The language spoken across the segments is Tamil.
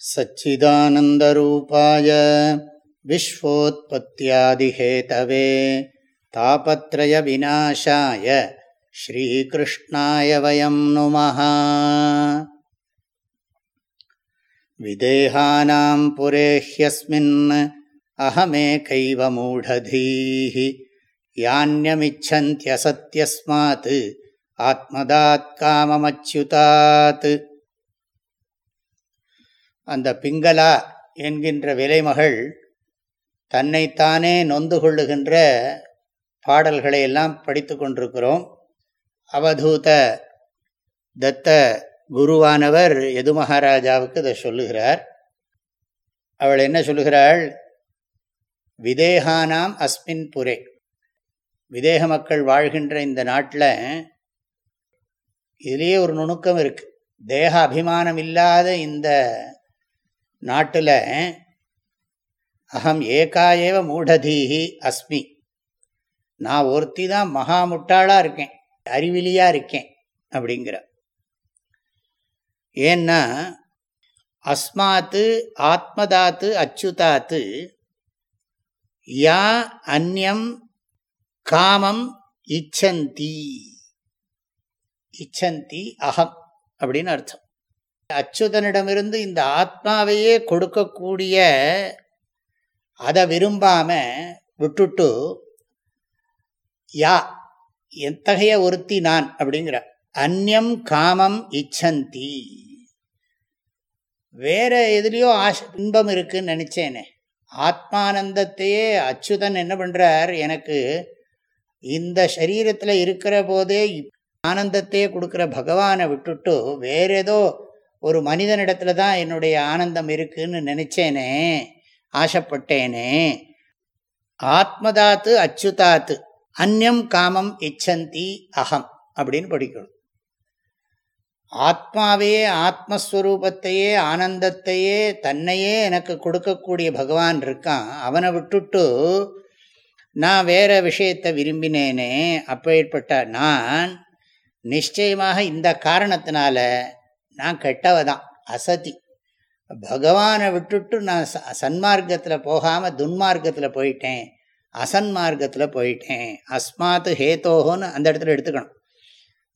सच्चिदानन्दरूपाय विश्वोत्पत्त्यादिहेतवे तापत्रयविनाशाय श्रीकृष्णाय वयं नुमः। विदेहानाम् पुरेह्यस्मिन् अहमेकैव मूढधीः। यान्यमिच्छन्त्यसत्यस्मात् आत्मदात् काममच्युतात्। அந்த பிங்களா என்கின்ற விலைமகள் தன்னைத்தானே நொந்து கொள்ளுகின்ற பாடல்களை எல்லாம் படித்து கொண்டிருக்கிறோம். அவதூத தத்த குருவானவர் எது மகாராஜாவுக்கு இதை சொல்லுகிறார். அவள் என்ன சொல்லுகிறாள்? விதேகானாம் அஸ்மின் புரே. விதேக மக்கள் வாழ்கின்ற இந்த நாட்டில் இதுலேயே ஒரு நுணுக்கம் இருக்குது தேக அபிமானம் இல்லாத இந்த நாட்டில் அகம் ஏகாயேவ மூடதீஹி அஸ்மி. நான் ஒருத்தி தான் மகா முட்டாளாக இருக்கேன் அறிவிலியாக இருக்கேன் அப்படிங்கிற. ஏன்னா அஸ்மாத்து ஆத்மதாத்து அச்சுதாத்து யா அந்யம் காமம் இச்சந்தி. இச்சந்தி அகம் அப்படின்னு அர்த்தம். அச்சுதனிடமிருந்து இந்த ஆத்மாவையே கொடுக்கக்கூடிய அதை விரும்பாம விட்டுட்டு யா எத்தகைய ஒருத்தி நான்? அப்படிங்கிற. அந்யம் காமம் இச்சந்தி. வேற எதுலேயோ ஆஷ் இன்பம் இருக்குன்னு நினச்சேனே. ஆத்மானந்தத்தையே அச்சுதன் என்ன பண்ணுறார் எனக்கு இந்த சரீரத்தில் இருக்கிற போதே ஆனந்தத்தையே கொடுக்குற பகவானை விட்டுட்டு வேற ஏதோ ஒரு மனிதனிடத்துல தான் என்னுடைய ஆனந்தம் இருக்குன்னு நினைச்சேனே ஆசைப்பட்டேனே. ஆத்மதாத்து அச்சுதாத்து அந்யம் காமம் இச்சந்தி அகம் அப்படின்னு படிக்கணும். ஆத்மாவையே ஆத்மஸ்வரூபத்தையே ஆனந்தத்தையே தன்னையே எனக்கு கொடுக்கக்கூடிய பகவான் இருக்கான். அவனை விட்டுட்டு நான் வேற விஷயத்தை விரும்பினேனே அப்பேற்பட்ட நான் நிச்சயமாக இந்த காரணத்தினால நான் கெட்டவ தான் அசதி. பகவானை விட்டுட்டு நான் சன்மார்க்கத்தில் போகாமல் துன்மார்க்கத்தில் போயிட்டேன் அசன்மார்க்கத்தில் போயிட்டேன் அஸ்மாத்து ஹேத்தோகோன்னு அந்த இடத்துல எடுத்துக்கணும்.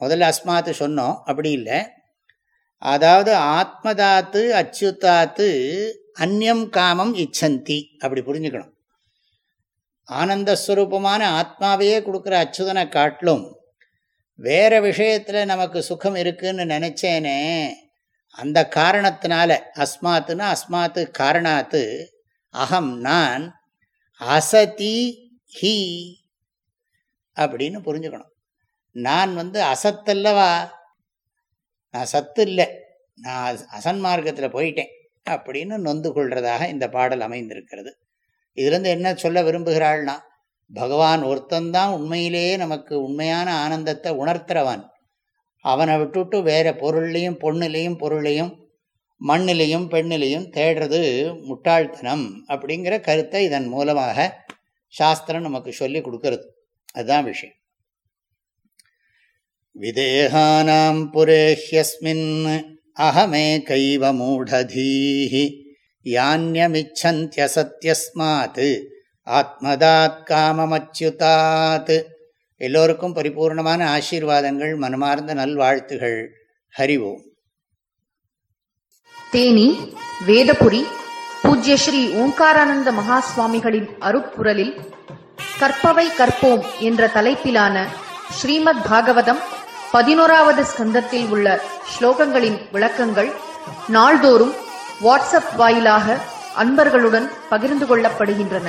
முதல்ல அஸ்மாத்து சொன்னோம் அப்படி இல்லை. அதாவது ஆத்மதாத்து அச்சுத்தாத்து அந்யம் காமம் இச்சந்தி அப்படி புரிஞ்சுக்கணும். ஆனந்தஸ்வரூபமான ஆத்மாவையே கொடுக்குற அச்சுதனை காட்டிலும் வேறு விஷயத்தில் நமக்கு சுகம் இருக்குதுன்னு நினச்சேனே அந்த காரணத்தினால அஸ்மாத்துனா அஸ்மாத்து காரணாத்து அகம் நான் அசதி ஹி அப்படின்னு புரிஞ்சுக்கணும். நான் வந்து அசத்தல்லவா? நான் சத்து இல்லை. நான் அசன்மார்க்கத்தில் போயிட்டேன் அப்படின்னு நொந்து கொள்கிறதாக இந்த பாடல் அமைந்திருக்கிறது. இதுலேருந்து என்ன சொல்ல விரும்புகிறாள்னா பகவான் ஒருத்தந்தான் உண்மையிலேயே நமக்கு உண்மையான ஆனந்தத்தை உணர்த்துறவன். அவனை விட்டுட்டு வேற பொருள்லையும் பொண்ணுலையும் பொருளையும் மண்ணிலையும் பெண்ணிலையும் தேடுறது முட்டாள்தனம் அப்படிங்கிற கருத்தை இதன் மூலமாக சாஸ்திரம் நமக்கு சொல்லி கொடுக்கறது. அதுதான் விஷயம். விதேகானாம் புரேஹ்யஸ்மின் அகமே கைவ மூடதீஹி. யானியமிச்சந்தியசத்தியஸ்மாத் ஆத்மதாத் காமமச்சுதாத். எல்லோருக்கும் பரிபூர்ணமான ஆசீர்வாதங்கள் மனமார்ந்த நல்வாழ்த்துகள். ஹரிவோம் தேனி வேதபுரி பூஜ்ய ஸ்ரீ ஓம்காரானந்த மகா சுவாமிகளின் அருப்புரலில் கற்பவை கற்போம் என்ற தலைப்பிலான ஸ்ரீமத் பாகவதம் பதினோராவது ஸ்கந்தத்தில் உள்ள ஸ்லோகங்களின் விளக்கங்கள் நாள்தோறும் வாட்ஸ்அப் வாயிலாக அன்பர்களுடன் பகிர்ந்து கொள்ளப்படுகின்றன.